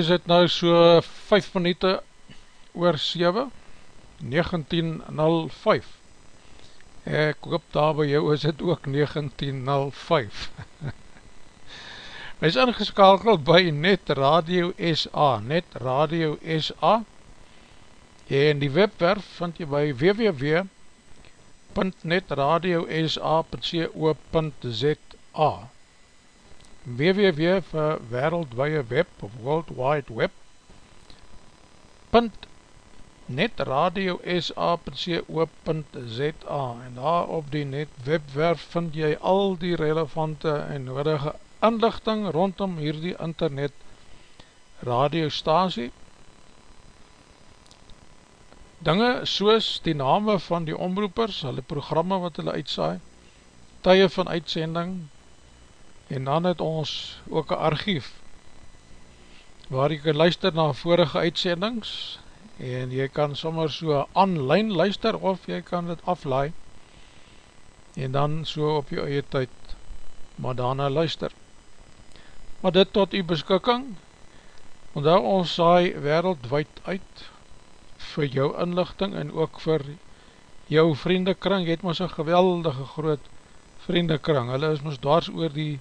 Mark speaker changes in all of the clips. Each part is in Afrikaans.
Speaker 1: is
Speaker 2: het nou so 5 minuten oor 7, 19.05. Ek hoop daar by jou is het ook 19.05. Wees ingeskakeld by Net Radio SA, Net Radio SA, en die webwerf vind jy by www.netradiosa.co.za www vir wereldwee web of world wide web punt netradiosa.co.za en daar op die net webwerf vind jy al die relevante en nodige inlichting rondom hierdie internet radiostasie. Dinge soos die name van die omroepers, hulle programme wat hulle uitsaai, tye van uitsending, en dan het ons ook een archief waar jy kan luister na vorige uitsendings en jy kan sommer so online luister of jy kan dit aflaai en dan so op jou eie tyd maar daarna luister. Maar dit tot die beskikking, want daar ons saai wereldwijd uit vir jou inlichting en ook vir jou vriendekring, jy het ons een geweldige groot vriendekring, hulle is ons dwars oor die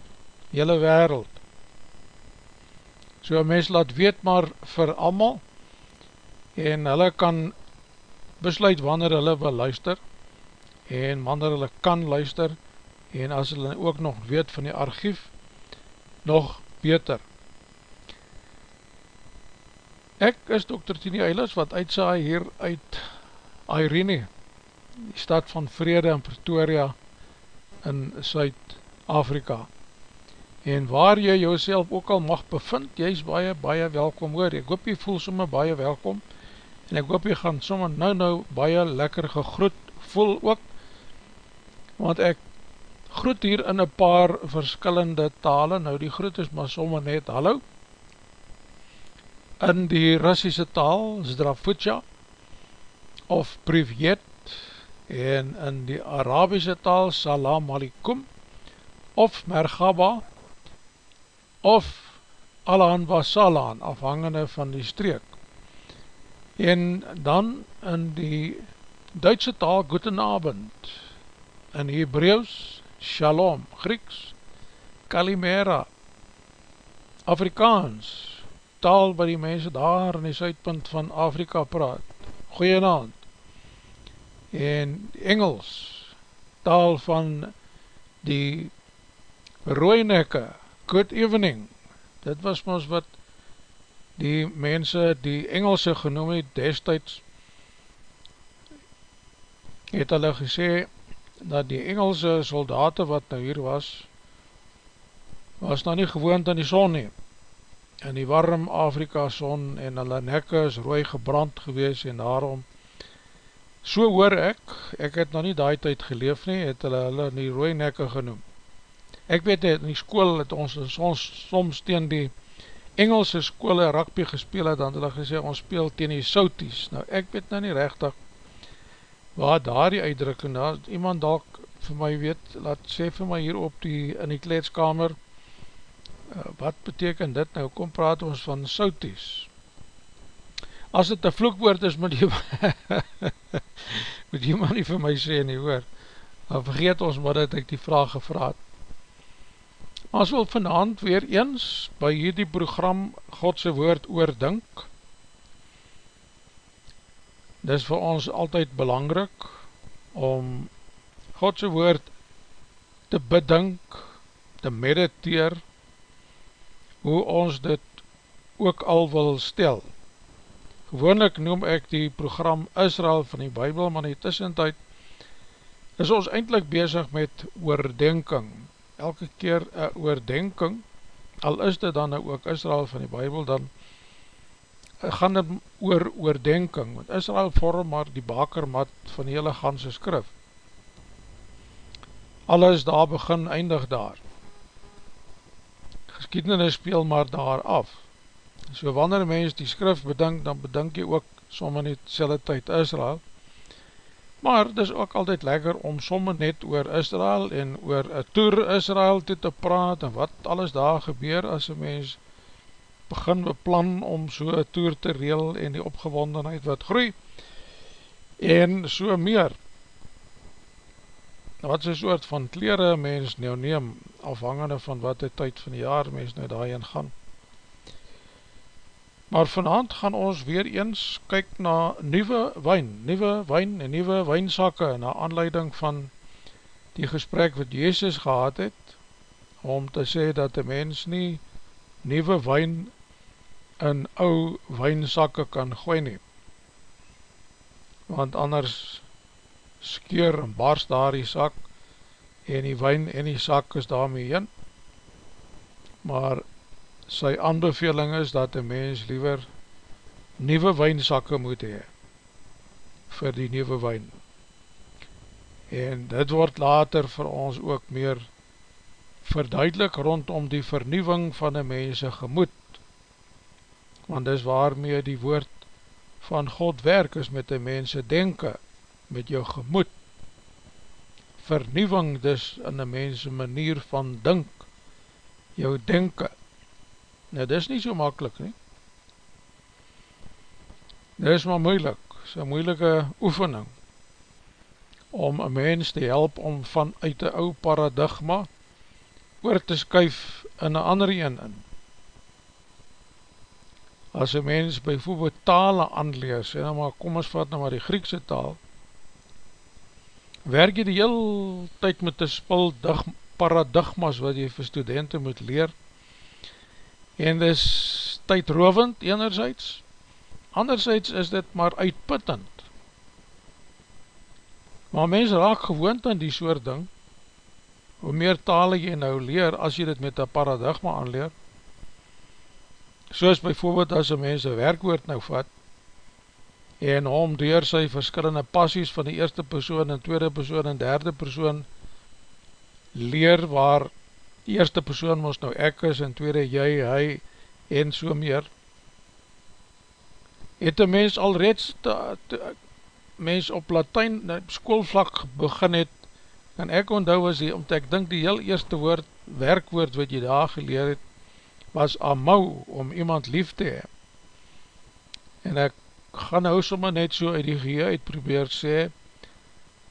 Speaker 2: hele wereld. So een mens laat weet maar vir amal, en hulle kan besluit wanneer hulle wil luister en wanneer hulle kan luister en as hulle ook nog weet van die archief nog beter ek is Dr. Tini Eilers wat uitsaai hier uit Irene die stad van Vrede in Pretoria in Suid-Afrika en waar jy jouself ook al mag bevind, jy is baie, baie welkom. Hoor, ek hoop jy voel somme baie welkom, en ek hoop jy gaan sommer nou nou baie lekker gegroet voel ook, want ek groet hier in een paar verskillende tale, nou die groet is maar sommer net hallo, in die Russische taal, Zdrafutja, of Privet, en in die Arabische taal, Salam Alikum, of Mergaba, of Alan Wasalan, afhangende van die streek. En dan in die Duitse taal Goedenabend, in Hebreeuws Shalom, Grieks Kalimera, Afrikaans, taal waar die mense daar in die suidpunt van Afrika praat, Goeienaand, en Engels, taal van die Rooinekke, Good Evening, dit was ons wat die mense die Engelse genoem het destijds het hulle gesê dat die Engelse soldaten wat nou hier was was nou nie gewoond in die son nie. In die warm Afrika son en hulle nekke is rooi gebrand gewees en daarom so hoor ek ek het nou nie daai tyd geleef nie het hulle hulle die rooi nekke genoem ek weet het in die school het ons soms, soms teen die Engelse skole rugby gespeel het, dan hulle gesê, ons speel teen die Souties. Nou, ek weet nou nie rechtig waar daar die uitdrukking, daar iemand dalk vir my weet, laat sê vir my hier op die, in die kleedskamer, uh, wat beteken dit nou, kom praat ons van Souties. As het een vloekwoord is, moet jy, moet jy maar nie vir my sê nie, hoor. Maar vergeet ons maar dat ek die vraag gevraad. Ons wil vanavond weer eens by hierdie program Godse woord oordink. Dit is vir ons altyd belangrik om Godse woord te bedink, te mediteer, hoe ons dit ook al wil stel. Gewoonlik noem ek die program Israel van die Bijbel, maar in die tussentijd is ons eindelijk bezig met oordenking, elke keer een oordenking, al is dit dan nou ook Israel van die Bijbel, dan gaan dit oor oordenking, want Israel vorm maar die bakermat van die hele ganse skrif. Alles daar begin, eindig daar. Geskiednis speel maar daar af. So wanneer mens die skrif bedink, dan bedink jy ook sommer nie selle tyd Israel, Maar het is ook altyd lekker om somme net oor Israel en oor een toer Israel toe te praat en wat alles daar gebeur as een mens begin beplan om so een toer te reel en die opgewondenheid wat groei en so meer. Wat is een soort van kleren mens nou neem afhangende van wat die tyd van die jaar mens nou daarin gaan. Maar vanavond gaan ons weer eens kyk na nieuwe wijn, nieuwe wijn en nieuwe wijnsakke na aanleiding van die gesprek wat Jezus gehad het om te sê dat die mens nie nieuwe wijn in ou wijnsakke kan gooi nie. Want anders skeur en barst daar die sak en die wijn en die sak is daarmee heen. Maar sy aanbeveling is dat die mens liever nieuwe wijnsakke moet hee vir die nieuwe wijn. En dit word later vir ons ook meer verduidelik rondom die vernieuwing van die mense gemoed. Want dis waarmee die woord van God werk is met die mense denken, met jou gemoed. Vernieuwing dis in die mense manier van dink, jou denken. Nou dis nie so makkelijk nie. Dis maar moeilik, is een moeilike oefening om een mens te help om vanuit die ou paradigma oor te skuif in een ander een in. As een mens bijvoorbeeld tale aanlees, en nou maar kom ons vat nou maar die Griekse taal, werk jy die heel tyd met die spul dig, paradigmas wat jy vir studenten moet leer, en dis tydrovend enerzijds, anderzijds is dit maar uitputtend. Maar mens raak gewoond aan die soort ding, hoe meer tale jy nou leer, as jy dit met een paradigma aanleer, soos bijvoorbeeld as een mens een werkwoord nou vat, en hom door sy verskillende passies van die eerste persoon, en tweede persoon, en derde persoon, leer waar die eerste persoon ons nou ek is, en tweede jy, hy, en so meer, het een mens al reeds, mens op Latijn, schoolvlak begin het, en ek onthou was die, omdat ek dink die heel eerste woord, werkwoord wat jy daar geleer het, was amau, om iemand lief te hee. En ek gaan nou sommer net so uit die gehee uit probeer sê,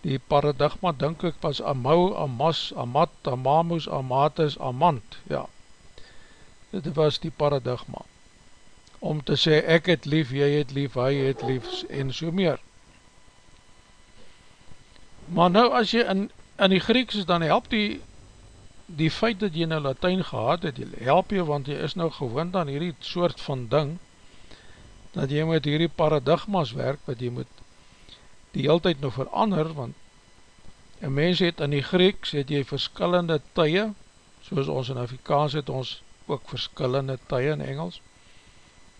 Speaker 2: die paradigma dink ek was amau, amas, amat, amamus, amatus, amant, ja. Dit was die paradigma. Om te sê, ek het lief, jy het lief, hy het lief, en so meer. Maar nou as jy in in die Grieks is, dan help die die feit dat jy nou Latijn gehad het, help jy, want jy is nou gewend aan hierdie soort van ding, dat jy met hierdie paradigmas werk, wat jy moet die heel tyd nou verander, want een mens het in die Grieks, het jy verskillende tye, soos ons in Afrikaans het ons ook verskillende tye in Engels,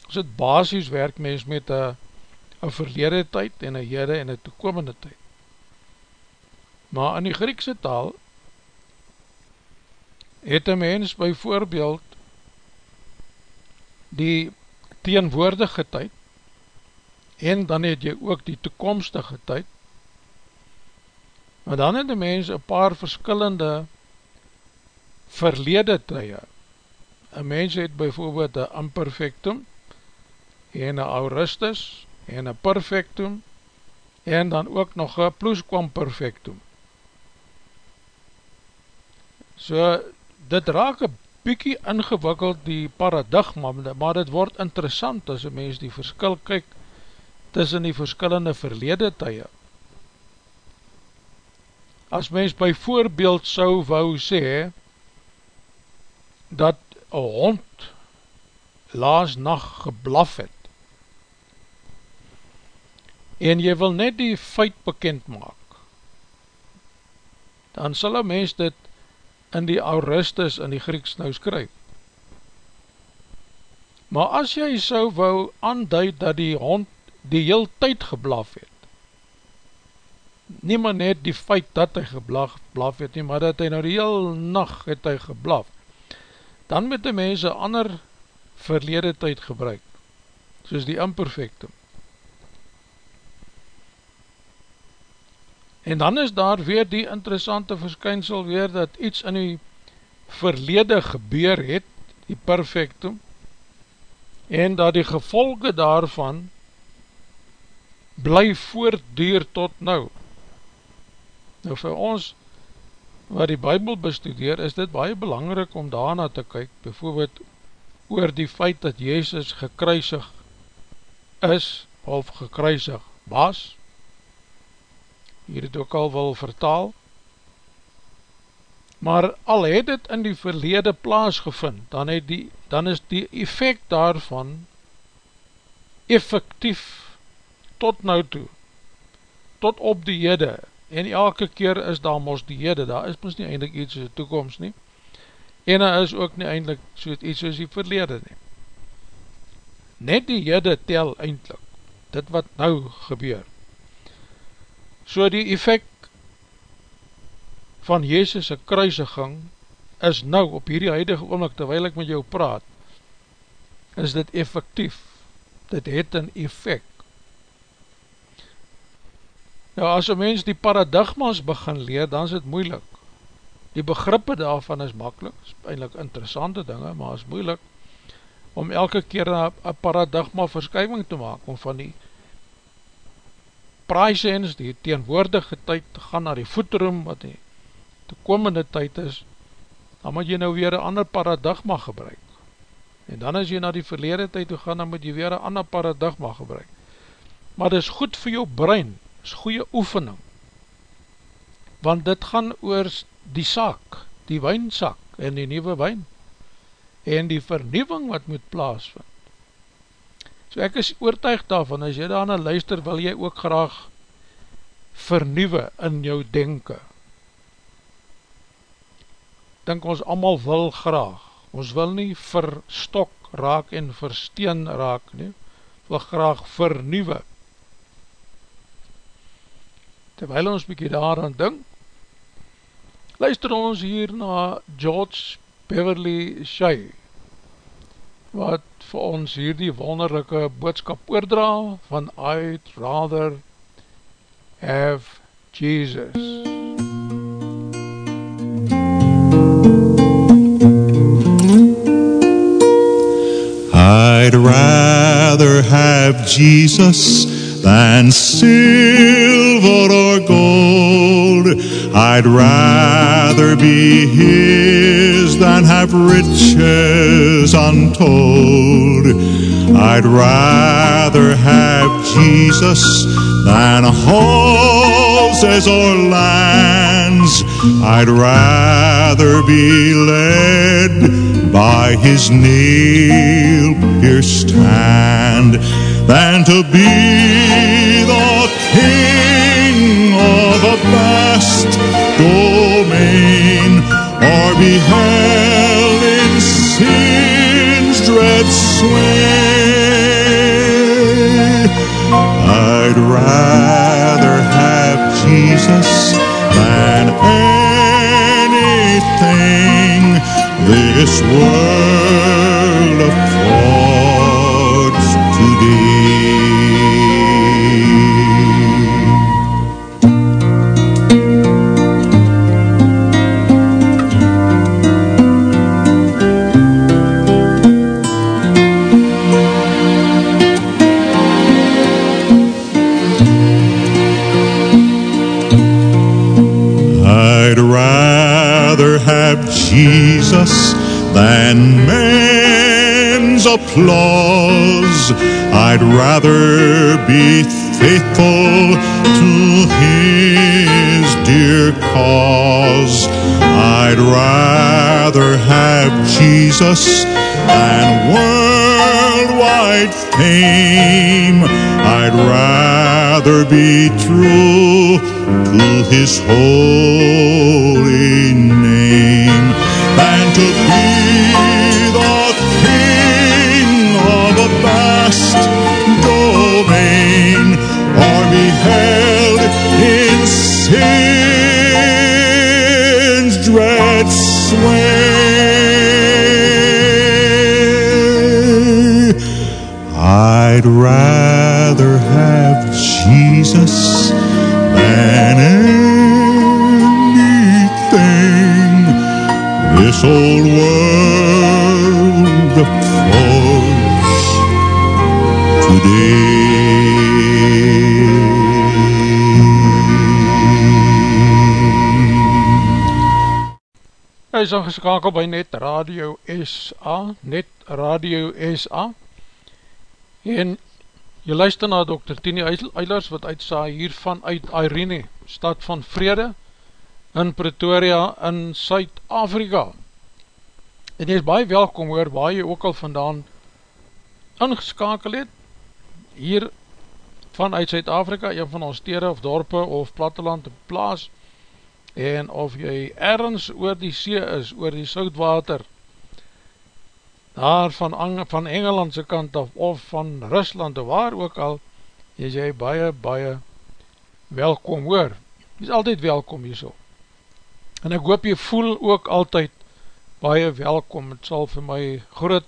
Speaker 2: as het basis werk mens met een verlede tyd, en een hede en een toekomende tyd, Maar in die Griekse taal het een mens by voorbeeld die teenwoordige tyd en dan het jy ook die toekomstige tyd. Maar dan het een mens een paar verskillende verlede tye. Een mens het by voorbeeld een imperfectum en een auristus en een perfectum en dan ook nog een plusquamperfectum. So, dit raak een bykie ingewikkeld die paradigma, maar dit word interessant as een mens die verskil kyk tussen die verskillende verlede tye. As mens by voorbeeld sou wou sê, dat een hond laas nacht geblaf het, en jy wil net die feit bekend maak, dan sal een mens dit in die Aurustus in die Grieks nou skryf. Maar as jy so wou aanduid dat die hond die heel tyd geblaf het, nie maar net die feit dat hy geblaf blaf het nie, maar dat hy nou die heel nacht het hy geblaf, dan moet die mense ander verlede tyd gebruik, soos die imperfectum. En dan is daar weer die interessante verskynsel weer dat iets in die verlede gebeur het, die perfectum, en dat die gevolge daarvan bly voortduur tot nou. Nou vir ons wat die bybel bestudeer, is dit baie belangrik om daarna te kyk, bijvoorbeeld oor die feit dat Jezus gekruisig is, of gekruisig was, hier het ook al wil vertaal, maar al het het in die verlede plaas gevind, dan, het die, dan is die effect daarvan effectief tot nou toe, tot op die hede, en elke keer is daar mos die hede, daar is mos nie eindelijk iets soos die toekomst nie, en daar is ook nie eindelijk soos iets soos die verlede nie. Net die hede tel eindelijk, dit wat nou gebeur. So die effect van Jezus' kruisiging is nou op hierdie huidige oomlik, terwijl ek met jou praat, is dit effectief, dit het een effect. Nou as een mens die paradigmas begin leer, dan is het moeilik. Die begrippe daarvan is makkelijk, is eindelijk interessante dinge, maar is moeilik, om elke keer een paradigma verskuiving te maak, om van die praaiseens, die teenwoordige tyd te gaan naar die voeteroom, wat die toekomende tyd is, dan moet jy nou weer een ander paradigma gebruik. En dan as jy na die verlede tyd toe gaan, dan moet jy weer een ander paradigma gebruik. Maar dit is goed vir jou brein, is goeie oefening. Want dit gaan oor die saak, die wijnsak en die nieuwe wijn. En die vernieuwing wat moet plaasvind. So ek is oortuig daarvan, as jy daarna luister, wil jy ook graag vernieuwe in jou denken. Dink ons allemaal wil graag, ons wil nie verstok raak en versteen raak nie, wil graag vernieuwe. Terwijl ons bykie daaraan dink, luister ons hier na George Beverly Shea, wat vir ons hier die wonderlijke boodskap oordra van I'd rather have Jesus.
Speaker 3: I'd rather have Jesus than silver or gold. I'd rather be his than have riches untold. I'd rather have Jesus than houses or lands. I'd rather be led by his nail pierced hand than to be the king of a vast domain or be held in sin's dread sway. I'd rather have Jesus than anything this world affords have Jesus than men's applause. I'd rather be faithful to his dear cause. I'd rather have Jesus than worldwide fame. I'd rather be true to his holy name to be the king of a vast domain held in sin's dread sway. I'd rather have Jesus than this old world affords today.
Speaker 2: Hy is ingeskakel by Net Radio SA, Net Radio SA, en jy luister na Dr. Tini Eilers wat uitsaai hiervan uit Irene, stad van Vrede, in Pretoria in Suid-Afrika. En jy is baie welkom hoor, waar jy ook al vandaan ingeskakel het, hier vanuit Zuid-Afrika, een van ons stede of dorpe of platteland of plaas, en of jy ergens oor die see is, oor die soudwater, daar van, van Engelandse kant af, of van Rusland, of waar ook al, is jy baie, baie welkom hoor. Jy is altyd welkom hier so. En ek hoop jy voel ook altyd baie welkom, het sal vir my groot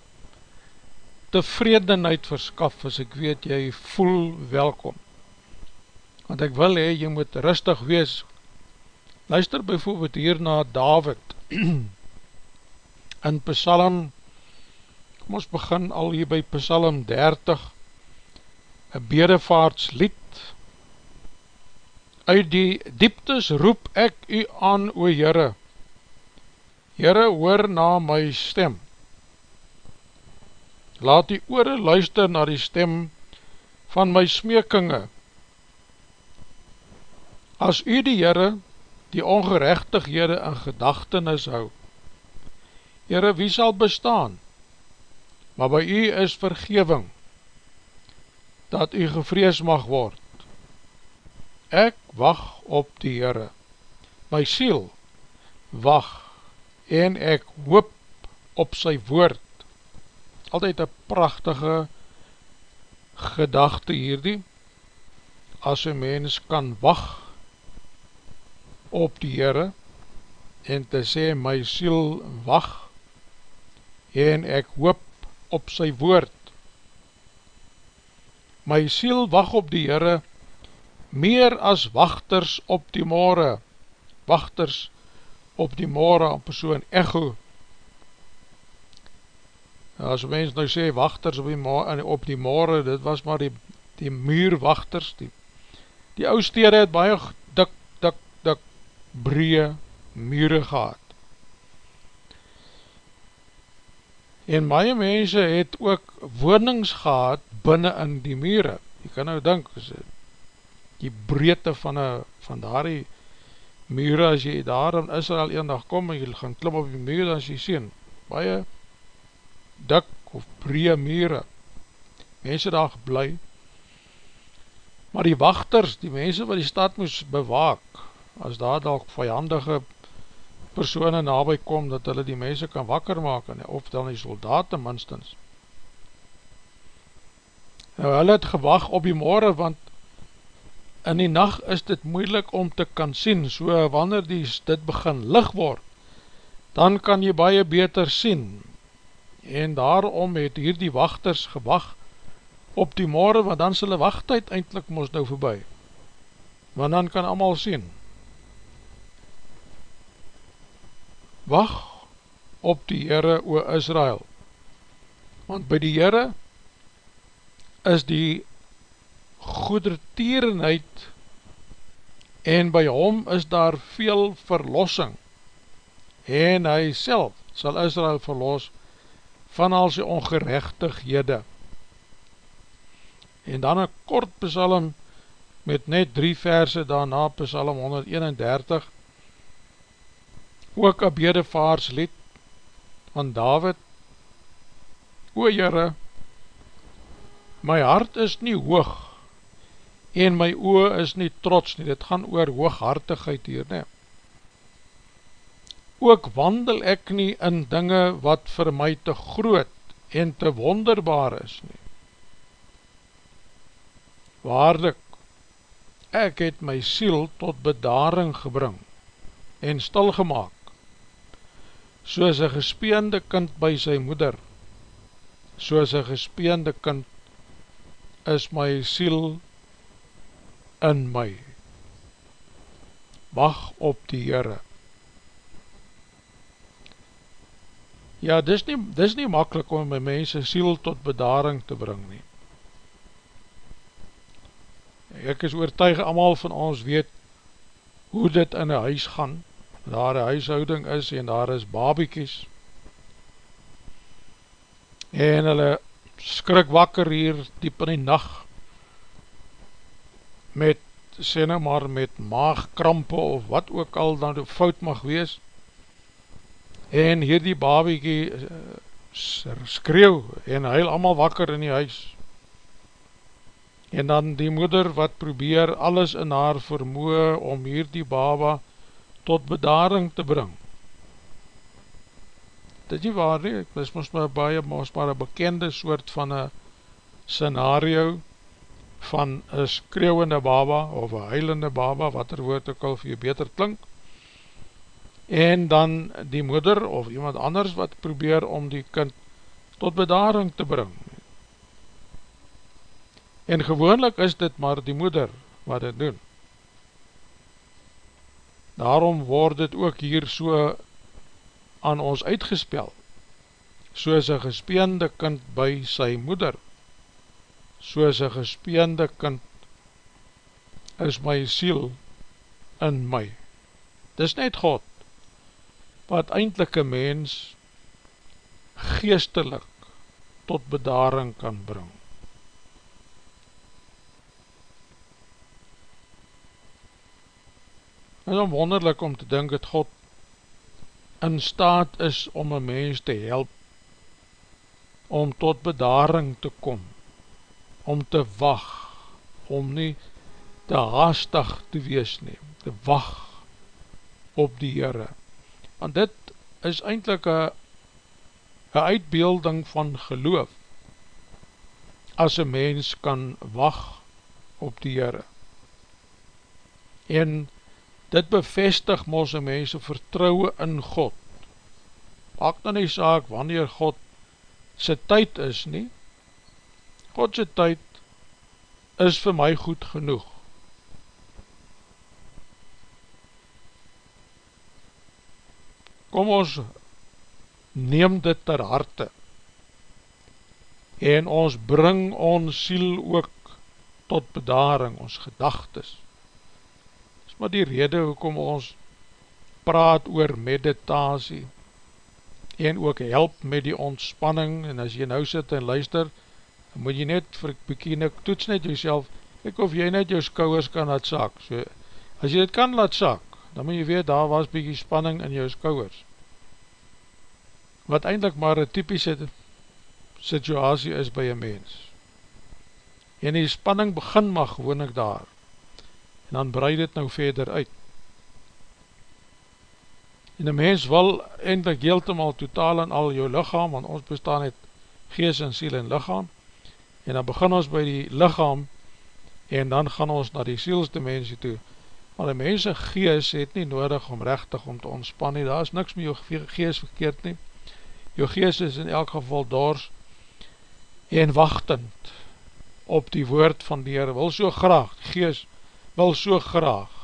Speaker 2: tevredenheid verskaf as ek weet jy voel welkom. Want ek wil hee, jy moet rustig wees. Luister bijvoorbeeld hier na David in Psalm, kom ons begin al hier by Psalm 30, een bedevaartslied. Uit die dieptes roep ek u aan, o Heere. Heere, hoor na my stem laat die oore luister na die stem van my smeekinge. As u die Heere die ongerechtighede in gedachtenis hou, Heere, wie sal bestaan? Maar by u is vergeving, dat u gevrees mag word. Ek wacht op die Heere, my siel wacht en ek hoop op sy woord altyd een prachtige gedachte hierdie, as een mens kan wacht op die Heere, en te sê, my siel wacht, en ek hoop op sy woord. My siel wacht op die Heere, meer as wachters op die morgen, wachters op die morgen, persoon echo, as mens nou sê wachters op die, op die morgen, dit was maar die, die muurwachters, die, die ou stede het baie dik, dik, dik, breë mure gehad. En baie mense het ook wonings gehad binnen in die mure. Jy kan nou dink, die breedte van, van daar die mure, as jy daar in Israel een dag kom en jy gaan klim op die mure, dan jy sien, baie dik of breë mure, mense daar geblei, maar die wachters, die mense wat die stad moes bewaak, as daar dalk vijandige persoene nabij kom, dat hulle die mense kan wakker maak, of dan die soldaten minstens. Nou, hulle het gewag op die morgen, want in die nacht is dit moeilik om te kan sien, so wanneer die, dit begin lig word, dan kan jy baie beter sien, en daarom het hier die wachters gewag op die morgen, want dan sal die wachttijd eindelijk moest nou voorbij, want dan kan allemaal sien. Wacht op die Heere o Israel, want by die Heere is die goedertierenheid en by hom is daar veel verlossing en hy self sal Israel verlos van al sy ongerechtighede. En dan een kort psalm met net drie verse daarna, psalm 131, ook een bedevaartslied van David, O Heere, my hart is nie hoog, en my oor is nie trots nie, dit gaan oor hooghartigheid hier, nee ook wandel ek nie in dinge wat vir my te groot en te wonderbaar is nie. Waarlik, ek het my siel tot bedaring gebring en stilgemaak, soos een gespeende kind by sy moeder, soos een gespeende kind is my siel in my. Wacht op die Heere. Ja, dis nie, dis nie makkelijk om my mense siel tot bedaring te bring nie. Ek is oortuig, allemaal van ons weet hoe dit in een huis gaan, daar een huishouding is en daar is babiekies, en hulle skrik wakker hier diep in die nacht, met, sê nou maar, met maagkrampe of wat ook al dan fout mag wees, en hier die babiekie uh, skreeuw en huil allemaal wakker in die huis. En dan die moeder wat probeer alles in haar vermoe om hier die baba tot bedaring te bring. Dit nie waar nie, ek is ons maar baie, ons maar een bekende soort van een scenario van een skreeuwende baba of een huilende baba, wat er woord ook al vir jy beter klink, en dan die moeder of iemand anders wat probeer om die kind tot bedaring te bring. En gewoonlik is dit maar die moeder wat dit doen. Daarom word dit ook hier so aan ons uitgespel, soos een gespeende kind by sy moeder, soos een gespeende kind is my siel in my. Dis net God, wat eindelijk een mens geestelik tot bedaring kan bring. Het is wonderlik om te denk dat God in staat is om een mens te help om tot bedaring te kom, om te wacht, om nie te haastig te wees neem, te wacht op die Heere. Want dit is eindelijk een een uitbeelding van geloof as een mens kan wacht op die Heere. En dit bevestig mos een mens vertrouwe in God. Maak dan die saak wanneer God sy tyd is nie, God sy tyd is vir my goed genoeg. Kom ons neem dit ter harte en ons bring ons siel ook tot bedaring, ons gedagtes. Dis maar die rede hoekom ons praat oor meditasie en ook help met die ontspanning en as jy nou sit en luister, moet jy net vir bykie nik, toets net jyself, ek of jy net jou skouwers kan laat sak. So, as jy dit kan laat sak, dan moet jy weet, daar was bykie spanning in jou skouwers wat eindelijk maar een typische situasie is by een mens. En die spanning begin mag gewoon ek daar, en dan breid het nou verder uit. En die mens wil eindelijk heeltemaal totaal in al jou lichaam, want ons bestaan het gees en siel en lichaam, en dan begin ons by die lichaam, en dan gaan ons na die sielsdimensie toe, maar die mense gees het nie nodig om rechtig om te ontspan nie, daar is niks met jou gees verkeerd nie, jou geest is in elk geval dors en wachtend op die woord van die Heer, wil so graag, die geest wil so graag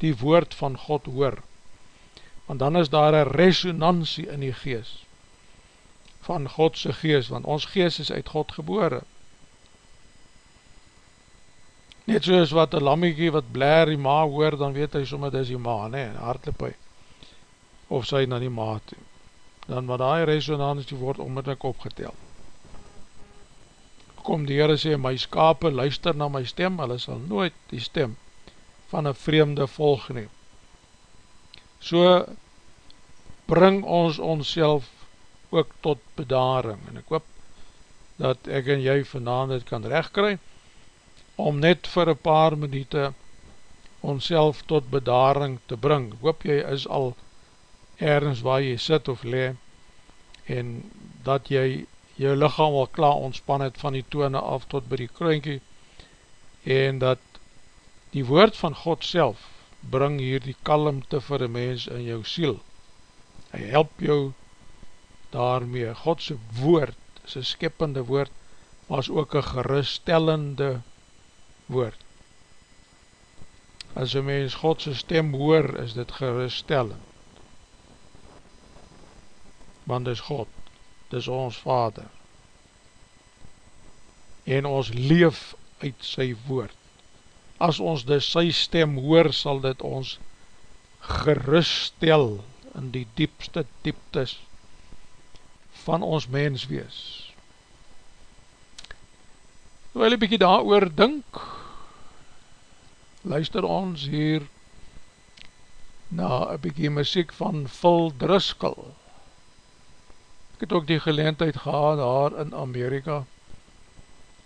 Speaker 2: die woord van God hoor, want dan is daar een resonantie in die geest van Godse geest, want ons geest is uit God gebore. Net soos wat een lammiekie wat blaar die ma hoor, dan weet hy sommer dis die ma, nee, hartelijk by, of sy na die ma toe dan wat die resonantie word onmiddellik opgetel. Kom die Heere sê, my skape luister na my stem, hulle sal nooit die stem van een vreemde volg neem. So bring ons ons ook tot bedaring, en ek hoop dat ek en jy vanavond het kan rechtkry, om net vir een paar minuute ons tot bedaring te bring. Ek hoop jy is al ergens waar jy sit of le en dat jy jou lichaam al klaar ontspan het van die tone af tot by die kroonkie en dat die woord van God self bring hier die kalmte vir die mens in jou siel hy help jou daarmee Godse woord sy skippende woord was ook een geruststellende woord as een mens Godse stem hoor is dit geruststellend want dis God, dis ons Vader. En ons leef uit sy woord. As ons dis sy stem hoor, sal dit ons geruststel in die diepste dieptes van ons mens wees. Terwijl ek bykie daar oor dink, luister ons hier na een bykie muziek van Phil Driscoll het ook die geleentheid gehad daar in Amerika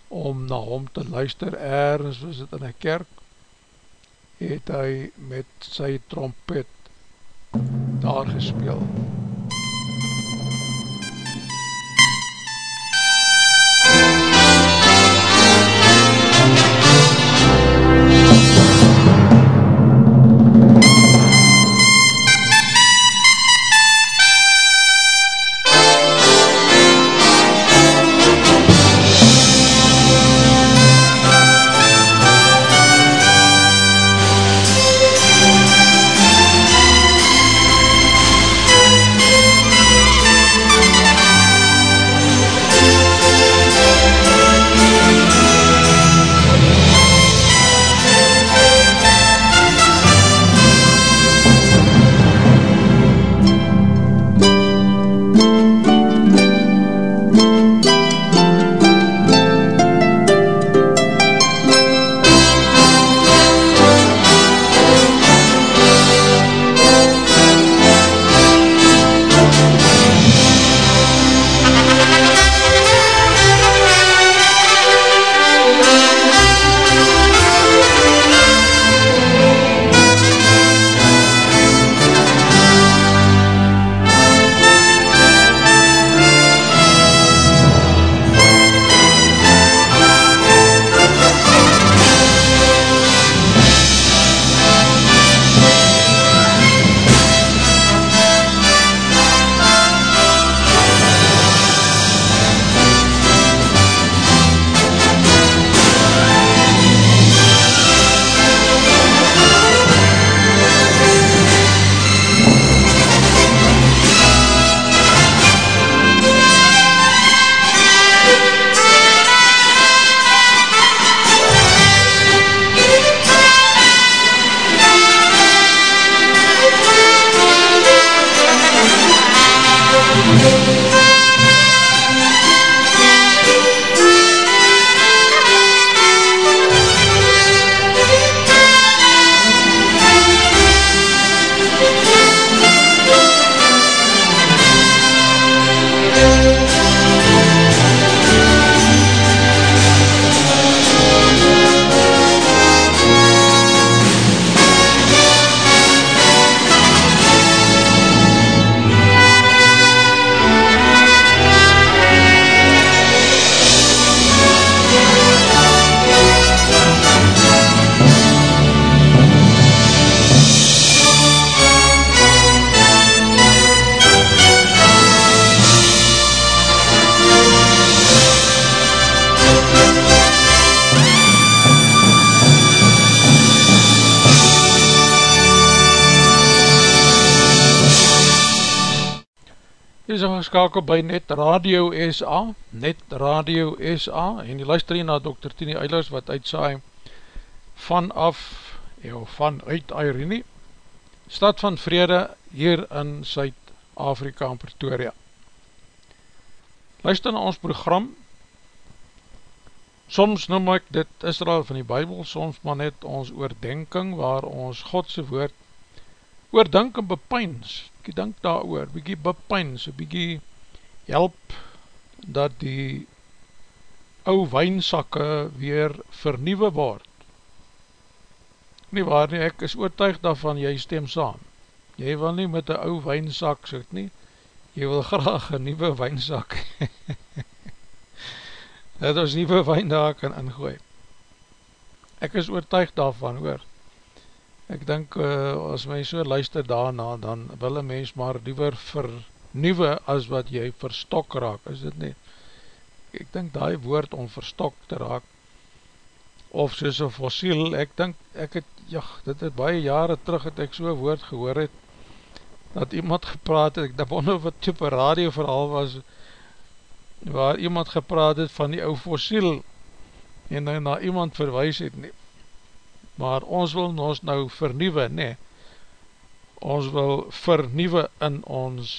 Speaker 2: om na hom te luister, ergens was het in een kerk, het hy met sy trompet daar gespeel. Ingeskakel by Net Radio SA, Net Radio SA, en jy luister hier na Dr. Tini Eilers wat uitsaai vanaf, jou vanuit Irene, stad van vrede hier in Suid-Afrika en Pretoria. Luister na ons program, soms noem ek dit Israel van die Bijbel, soms maar net ons oordenking waar ons Godse woord oordink en bepeins, bykie dink daar oor, bykie bepijn, so bykie help dat die ou wijnsakke weer vernieuwe word. Nie waar nie, ek is oortuig daarvan, jy stem saam. Jy wil nie met die ou wijnsak sit nie, jy wil graag een nieuwe wijnsak. dat ons nieuwe wijn daar kan ingooi. Ek is oortuig daarvan, hoor. Ek dink, uh, as my so luister daarna, dan wil een mens maar liever vernieuwe as wat jy verstok raak, is dit nie? Ek dink die woord om verstok te raak, of soos een fossiel, ek dink, ek het, ja, dit het baie jare terug het ek so woord gehoor het, dat iemand gepraat het, ek dink onder wat type radio verhaal was, waar iemand gepraat het van die ou fossiel, en na iemand verwijs het nie, maar ons wil ons nou vernieuwe, nee, ons wil vernieuwe in ons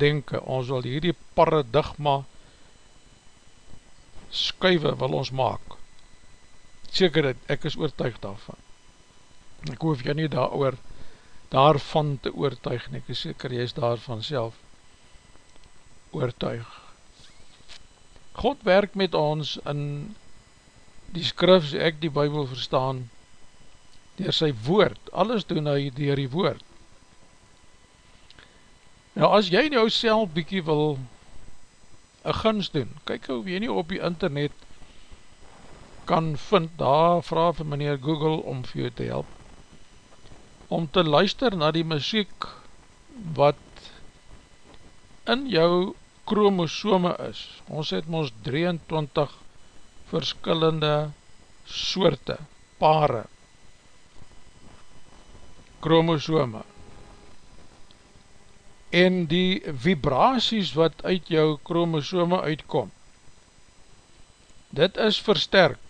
Speaker 2: denken, ons wil hierdie paradigma skuive wil ons maak, seker het, ek is oortuig daarvan, ek hoef jy nie daar oor, daarvan te oortuig, en ek is seker jy is daarvan self oortuig. God werk met ons in die skrif, as ek die bybel verstaan, dier sy woord, alles doen hy dier die woord. Nou as jy nou self bykie wil een gins doen, kyk hoe jy nie op die internet kan vind, daar vraag vir meneer Google om vir jou te help, om te luister na die muziek wat in jou chromosome is. Ons het ons 23 verskillende soorte, pare, chromosome, en die vibraties wat uit jou chromosome uitkom, dit is versterk.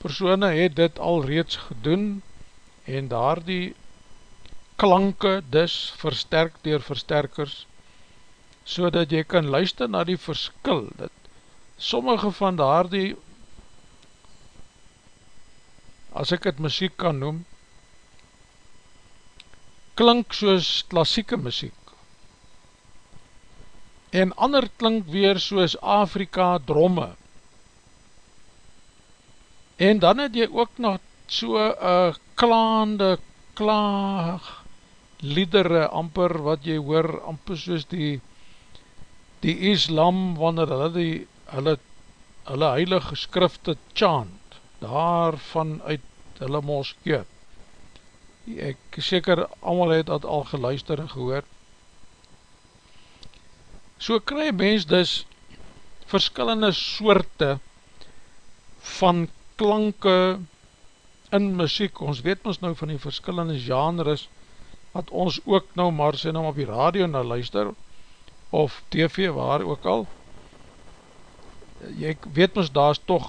Speaker 2: Persone het dit al reeds gedoen en daar die klanke dus versterk dier versterkers, so dat jy kan luister na die verskil. Dat sommige van daar die, as ek het muziek kan noem, klink soos klassieke muziek en ander klink weer soos Afrika dromme. En dan het jy ook nog so een klaande klaag liedere amper wat jy hoor amper soos die die islam wanneer hulle die hulle, hulle heilige skrifte chant daarvan uit hulle moskee. Ek seker allemaal het dat al geluister en gehoord So kry mens dus verskillende soorte van klanke in muziek. Ons weet ons nou van die verskillende genres wat ons ook nou maar sê nou op die radio na luister of tv waar ook al. Jy weet ons daar is toch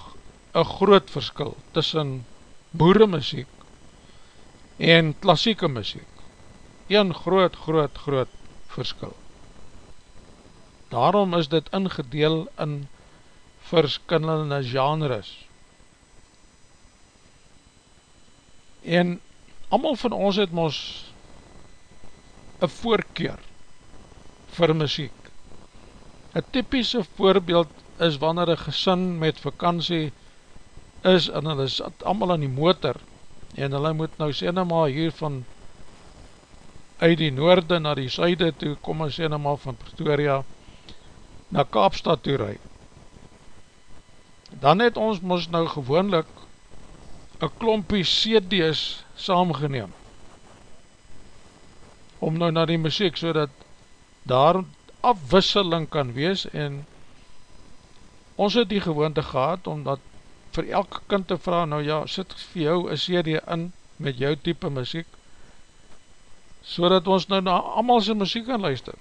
Speaker 2: een groot verskil tussen boere muziek en klassieke muziek. Een groot, groot, groot verskil. Daarom is dit ingedeel in verskillende genres. En amal van ons het ons een voorkeur vir muziek. Een typische voorbeeld is wanneer een gesin met vakantie is en hulle is allemaal in die motor en hulle moet nou sê nou maar hier van uit die noorde na die suide toe kom en sê nou maar van Pretoria na Kaapstad toe rui, dan het ons ons nou gewoonlik een klompie CD's saamgeneem, om nou na die muziek, so dat daar afwisseling kan wees, en ons het die gewoonte gehad, omdat vir elke kind te vraag, nou ja, sit vir jou een CD in, met jou type muziek, so dat ons nou na amal sy muziek kan luister,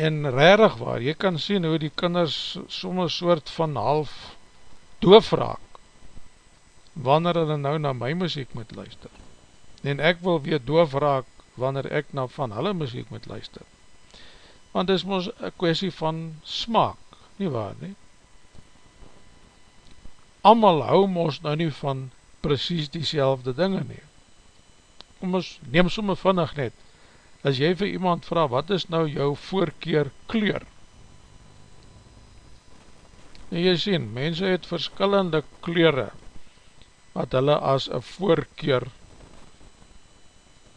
Speaker 2: en rarig waar, jy kan sien hoe die kinders soms soort van half doof raak, wanneer hulle nou na my muziek moet luister. En ek wil weer doof raak, wanneer ek nou van hulle muziek moet luister. Want dit is ons een kwestie van smaak, nie waar nie? Amal hou ons nou nie van precies die selfde dinge nie. Kom ons neem soms vinnig net, as jy vir iemand vraag, wat is nou jou voorkeer kleur? En jy sien, mense het verskillende kleure, wat hulle as een voorkeer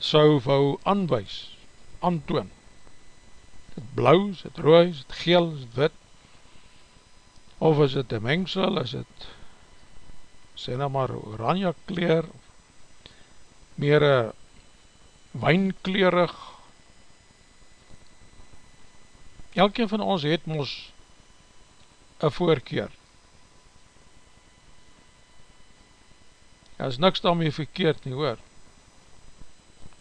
Speaker 2: sou wou aanwys, aantoon. Is het blauw, is het rooi, is het geel, is het wit, of is het een mengsel, is het, sê nou maar, oranje kleur, meer een wijnkleurig, elkeen van ons het ons een voorkeer. Daar is niks daarmee verkeerd nie hoor.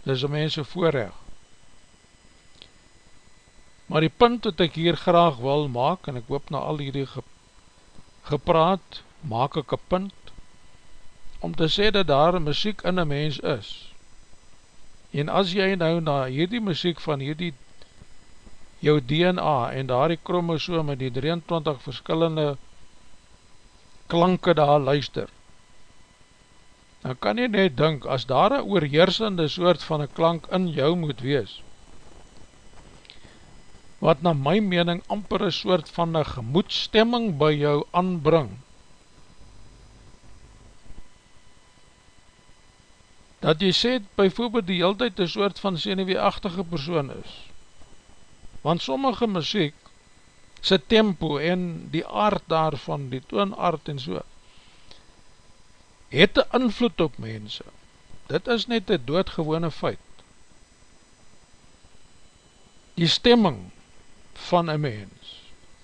Speaker 2: Dit is een mense voorrecht. Maar die punt wat ek hier graag wil maak, en ek hoop na al hierdie ge, gepraat, maak ek een punt, om te sê dat daar muziek in een mens is. En as jy nou na hierdie muziek van hierdie jou DNA en daar die chromosome die 23 verskillende klanke daar luister, dan kan jy net dink, as daar een oorheersende soort van een klank in jou moet wees, wat na my mening amper een soort van een gemoedstemming by jou aanbring. Dat jy sê, byvoorbeeld die hele tijd een soort van seneweeachtige persoon is. Want sommige muziek, sy tempo en die aard daarvan, die toonaard en so, het een invloed op mense. Dit is net een doodgewone feit. Die stemming van een mens.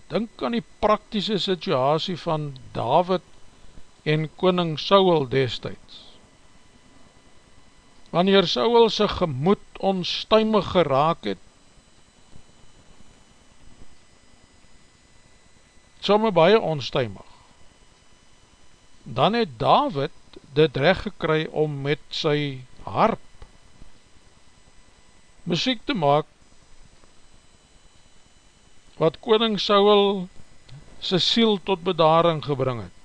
Speaker 2: Dink aan die praktische situasie van David en koning Saul destijds. Wanneer Saul sy gemoed onstuimig geraak het, somme baie onstuimig, dan het David dit recht gekry om met sy harp muziek te maak wat koning Saul sy siel tot bedaring gebring het.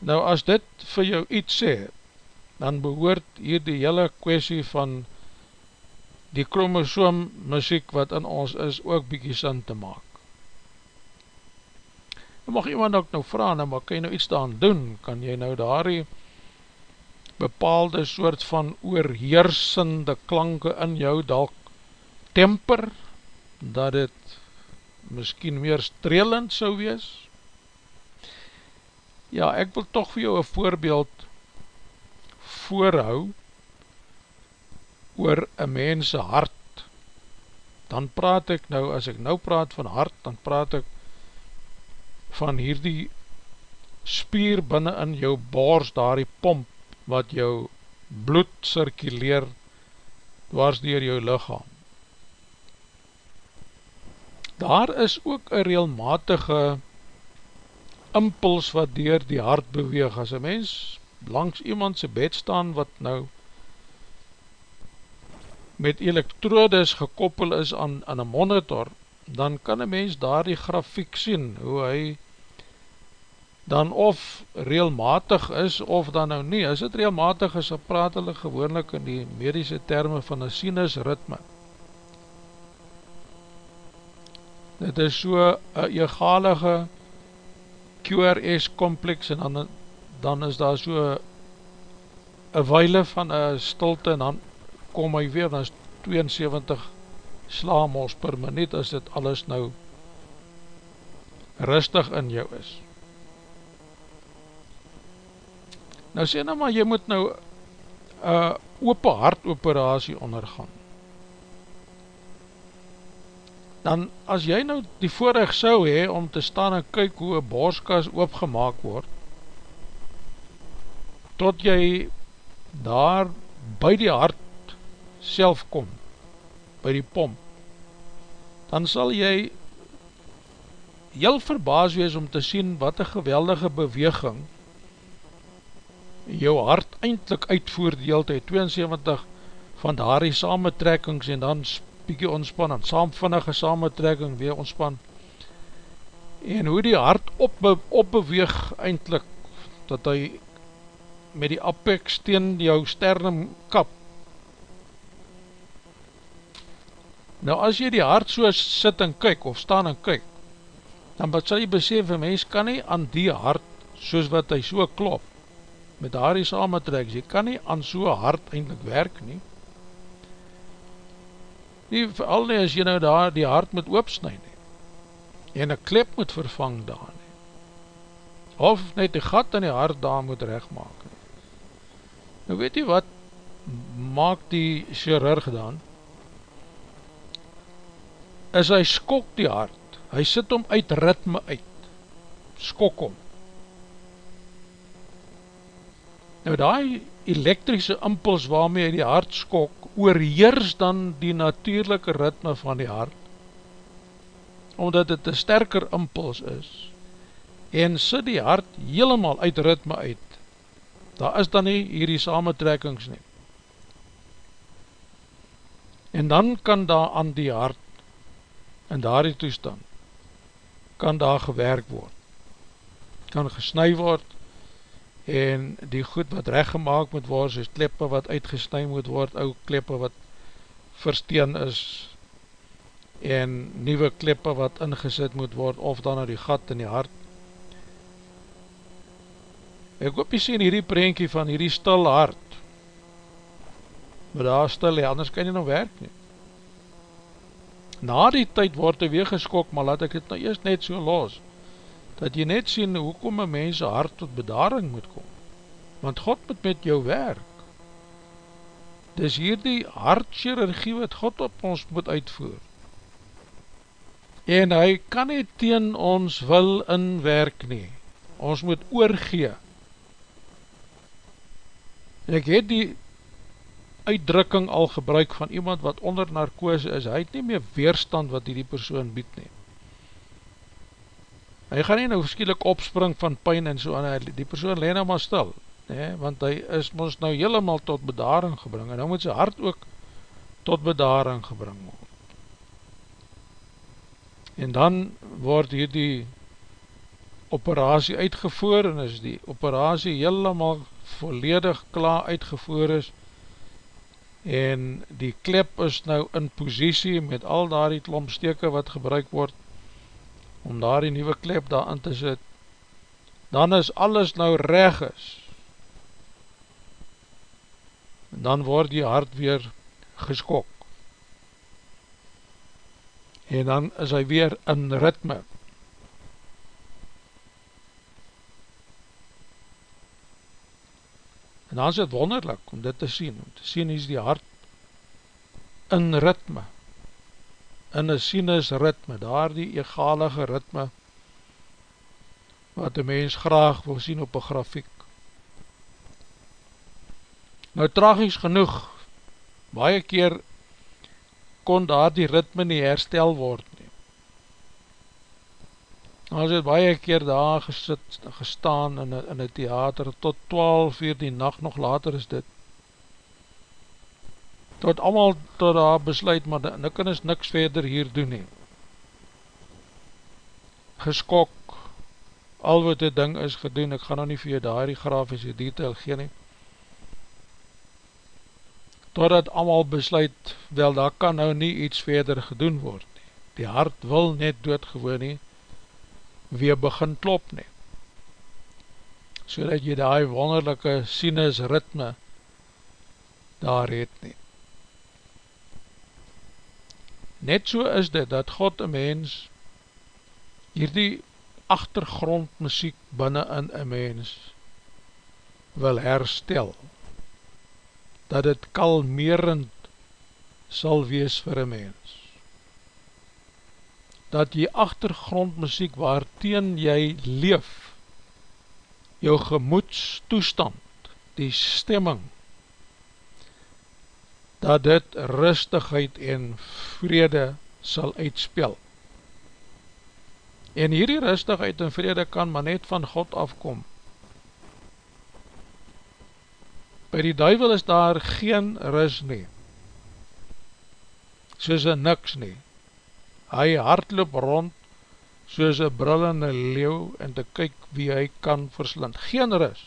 Speaker 2: Nou as dit vir jou iets sê, dan behoort hier die hele kwestie van die chromosoom muziek wat in ons is ook bykie sin te maak. Nou mag iemand ook nou vraag, nou maar kan jy nou iets daan doen, kan jy nou daar die bepaalde soort van oorheersende klanke in jou dalk temper, dat het miskien meer strelend sou wees? Ja, ek wil toch vir jou een voorbeeld voorhou oor een mense hart. Dan praat ek nou, as ek nou praat van hart, dan praat ek van hierdie spier binnen in jou bors, daar die pomp, wat jou bloed circuleer dwars dier jou lichaam. Daar is ook een reelmatige impuls wat dier die hart beweeg. As een mens langs iemand sy bed staan wat nou met elektrodes gekoppel is aan, aan een monitor, dan kan een mens daar die grafiek sien, hoe hy dan of reelmatig is of dan nou nie. As het reelmatig is, dan praat hulle gewoonlik in die medische termen van een sinusritme. Dit is so een egalige QRS complex en dan, dan is daar so een weile van een stilte en dan kom hy weer, dan is 72 slaamels per minuut as dit alles nou rustig in jou is. Nou sê nou maar, jy moet nou een open hart operatie ondergaan. Dan as jy nou die voorrecht sou hee om te staan en kyk hoe een borskas oopgemaak word, tot jy daar by die hart self kom, by die pomp, dan sal jy heel verbaas wees om te sien wat een geweldige beweging jou hart eindelijk uitvoer die hele tijd, 72 van daar die samentrekkings en dan spiekie ontspan, en saamvinnige samentrekking weer ontspan, en hoe die hart opbe, opbeweeg eindelijk, dat hy met die apex teen jou sternum kap. Nou as jy die hart so sit en kyk, of staan en kyk, dan wat sal jy besef, een mens kan nie aan die hart, soos wat hy so klop, met daar die samentrek, jy kan nie aan so hard eindelijk werk nie, nie vooral nie as jy nou daar die hart moet oopsnui nie, en een klep moet vervang daar nie, of net die gat in die hart daar moet recht maak nie. Nou weet jy wat, maak die chirurg dan, is hy skok die hart, hy sit om uit ritme uit, skok om, Nou die elektrische impuls waarmee die hart skok, oorheers dan die natuurlijke ritme van die hart, omdat het een sterker impuls is, en sit die hart helemaal uit ritme uit, daar is dan nie hierdie samentrekkings nie. En dan kan daar aan die hart, in daar die toestand, kan daar gewerk word, kan gesnui word, en die goed wat recht gemaakt moet word, soos kleppe wat uitgesnui moet word, ou kleppe wat versteen is en nieuwe kleppe wat ingesit moet word of dan na die gat in die hart. Ek hoop jy sien hierdie prentjie van hierdie stil hart, maar daar stil, anders kan jy nou werk nie. Na die tyd word hy weer geskok, maar laat ek het nou eerst net so los, dat jy net sien hoekom een mens hart tot bedaring moet kom. Want God moet met jou werk. Dis hier die hartchirurgie wat God op ons moet uitvoer. En hy kan nie teen ons wil inwerk nie. Ons moet oorgee. En ek het die uitdrukking al gebruik van iemand wat onder narkose is, hy het nie meer weerstand wat die persoon bied nie. Hy gaan nie nou verskielik opspring van pijn en so, en die persoon leen nou maar stil, nee, want hy is ons nou helemaal tot bedaring gebring, en nou moet sy hart ook tot bedaring gebring word. En dan word hier die operatie uitgevoer, en as die operatie helemaal volledig klaar uitgevoer is, en die klep is nou in posiesie met al daar die klompsteke wat gebruik word om daar die nieuwe klep daar in te sit. Dan is alles nou reg is. En dan word die hart weer geskok. En dan is hy weer in ritme. En dan is het wonderlik om dit te sien, om te sien is die hart in ritme, in een sinus ritme, daar die egalige ritme, wat die mens graag wil sien op een grafiek. Nou tragisch genoeg, baie keer kon daar die ritme nie herstel word, Ons het baie keer daar gesit, gestaan in een theater, tot 12 uur die nacht, nog later is dit. Tot allemaal tot daar besluit, maar nou kan ons niks verder hier doen nie. Geskok, al wat dit ding is gedoen, ek gaan nou nie vir jou daar die grafische detail gee nie. Totdat allemaal besluit, wel daar kan nou nie iets verder gedoen word nie. Die hart wil net doodgewoon nie, weer begin klop nie. So dat jy die wonderlijke sinus ritme daar het nie. Net so is dit dat God een mens hierdie achtergrondmuziek binnen in een mens wil herstel. Dat het kalmerend sal wees vir een mens dat die achtergrondmuziek waarteen jy leef, jou gemoedstoestand, die stemming, dat dit rustigheid en vrede sal uitspel. En hierdie rustigheid en vrede kan maar net van God afkom. By die duivel is daar geen rus nie, soos een niks nie, hy hardloop rond soos een brillende leeuw en te kyk wie hy kan verslind. Geen ris.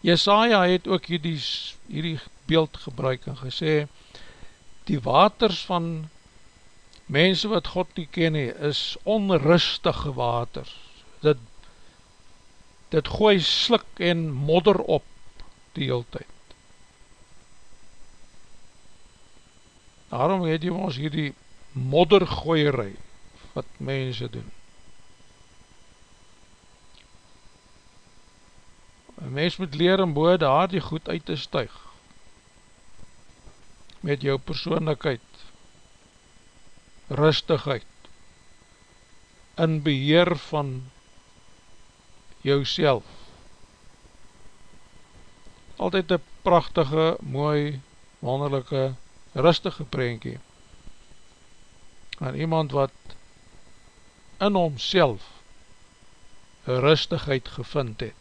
Speaker 2: Jesaja het ook hierdie, hierdie beeld gebruik en gesê, die waters van mense wat God nie ken nie, is onrustige waters. Dit, dit gooi slik en modder op die heel tyd. Daarom het jy ons hierdie moddergooierij wat mense doen. Mens moet leer om boe daar die goed uit te stuig met jou persoonlikheid, rustigheid, in beheer van jou self. Altyd een prachtige, mooi, wonderlijke rustige prentjie. Aan iemand wat in homself rustigheid gevind het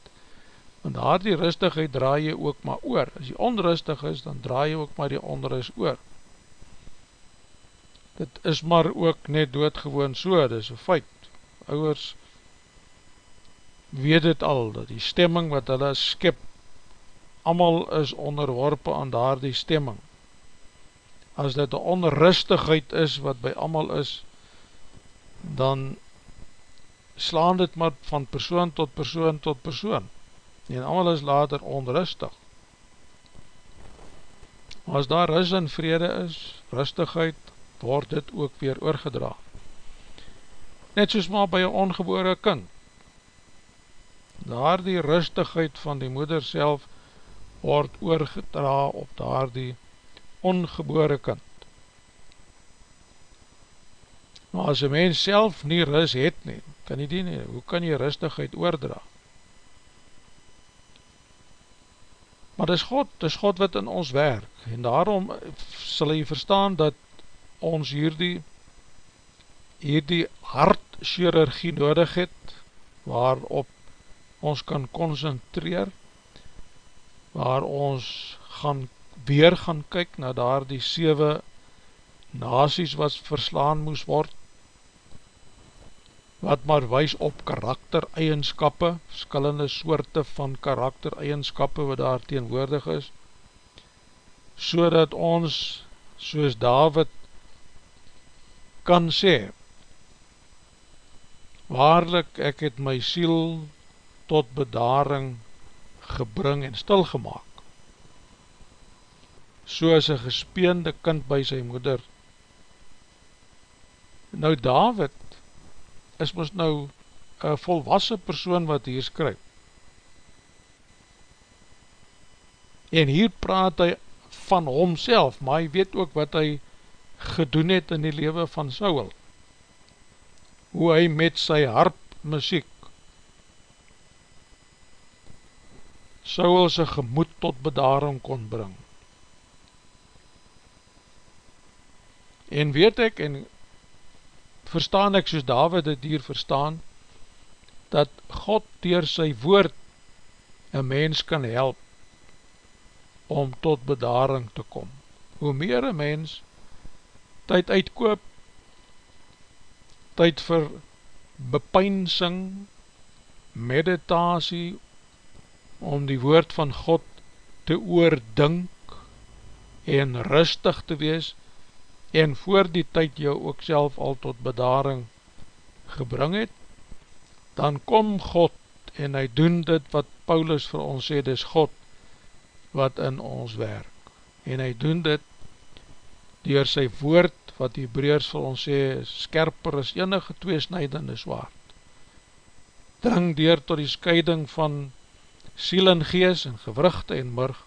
Speaker 2: want daar die rustigheid draai jy ook maar oor as jy onrustig is dan draai jy ook maar die onrust oor dit is maar ook net doodgewoon so dit is een feit ouwers weet het al dat die stemming wat hulle skip amal is onderworpe aan daar die stemming. As dit een onrustigheid is wat by amal is, dan slaan dit maar van persoon tot persoon tot persoon. En amal is later onrustig. As daar rus en vrede is, rustigheid, word dit ook weer oorgedra. Net soos maar by een ongebore kind. Daar die rustigheid van die moeder self word oorgedra op daar die ongebore kind. Maar as een mens self nie rus het nie, kan nie die nie, hoe kan jy rustigheid oordra? Maar dis God, dis God wat in ons werk, en daarom sal jy verstaan dat ons hierdie hierdie hartchirurgie nodig het, waarop ons kan concentreer, waar ons gaan weer gaan kyk na daar die 7 nasies wat verslaan moes word, wat maar wees op karaktereienskappe, skillende soorte van karaktereienskappe wat daar teenwoordig is, so dat ons, soos David, kan sê, Waarlik, ek het my siel tot bedaring gebring en stilgemaak. So as een gespeende kind by sy moeder. Nou David is ons nou een volwassen persoon wat hier skryf. En hier praat hy van homself, maar hy weet ook wat hy gedoen het in die leven van Saul hoe hy met sy harp muziek Saul sy gemoed tot bedaring kon bring. En weet ek, en verstaan ek soos David het hier verstaan, dat God dier sy woord een mens kan help om tot bedaring te kom. Hoe meer een mens tyd uitkoop tyd vir bepynsing, meditasie, om die woord van God te oordink en rustig te wees, en voor die tyd jou ook self al tot bedaring gebring het, dan kom God en hy doen dit wat Paulus vir ons sê, dis God wat in ons werk. En hy doen dit dier sy woord wat die Hebreërs vir ons sê, skerper is enige tweesnijdende zwaard. Dring deur tot die scheiding van siel en gees en gewrugte en murg,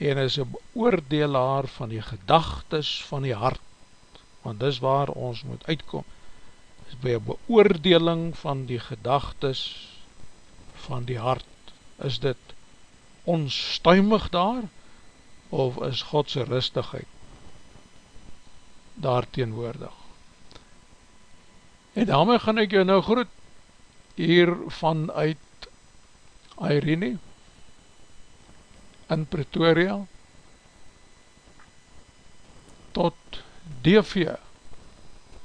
Speaker 2: en is een beoordelaar van die gedagtes van die hart, want dis waar ons moet uitkom, is by een beoordeling van die gedagtes van die hart, is dit onstuimig daar, of is Godse rustigheid daar teenwoordig. En daarmee gaan ek jou nou groet hier vanuit Irene in Pretoria tot DV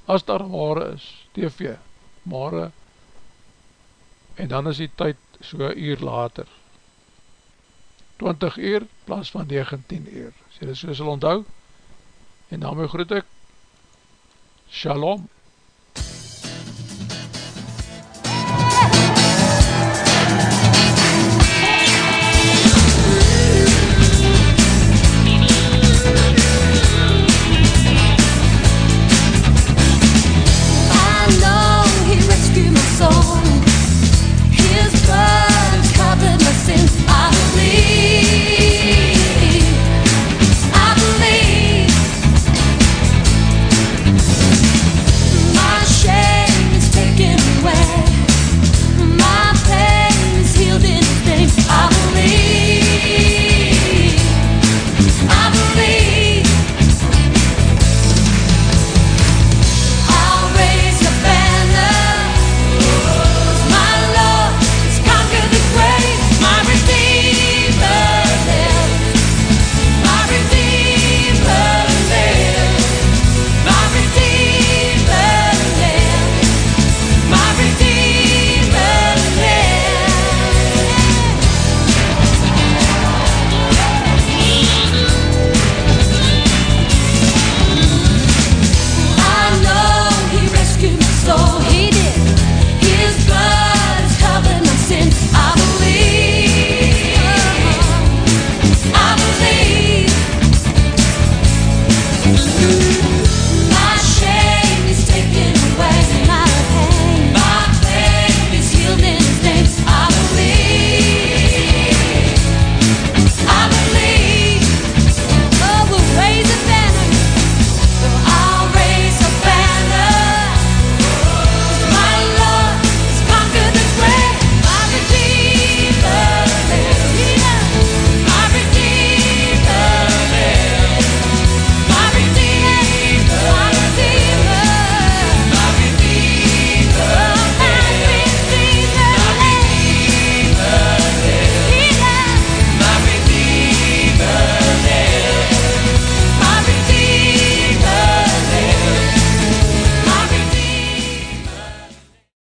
Speaker 2: as daar ware is DV maar en dan is die tyd so uur later. 20 uur plaas van 19 uur. Jy dit so sal onthou en daarmee groet ek Shalom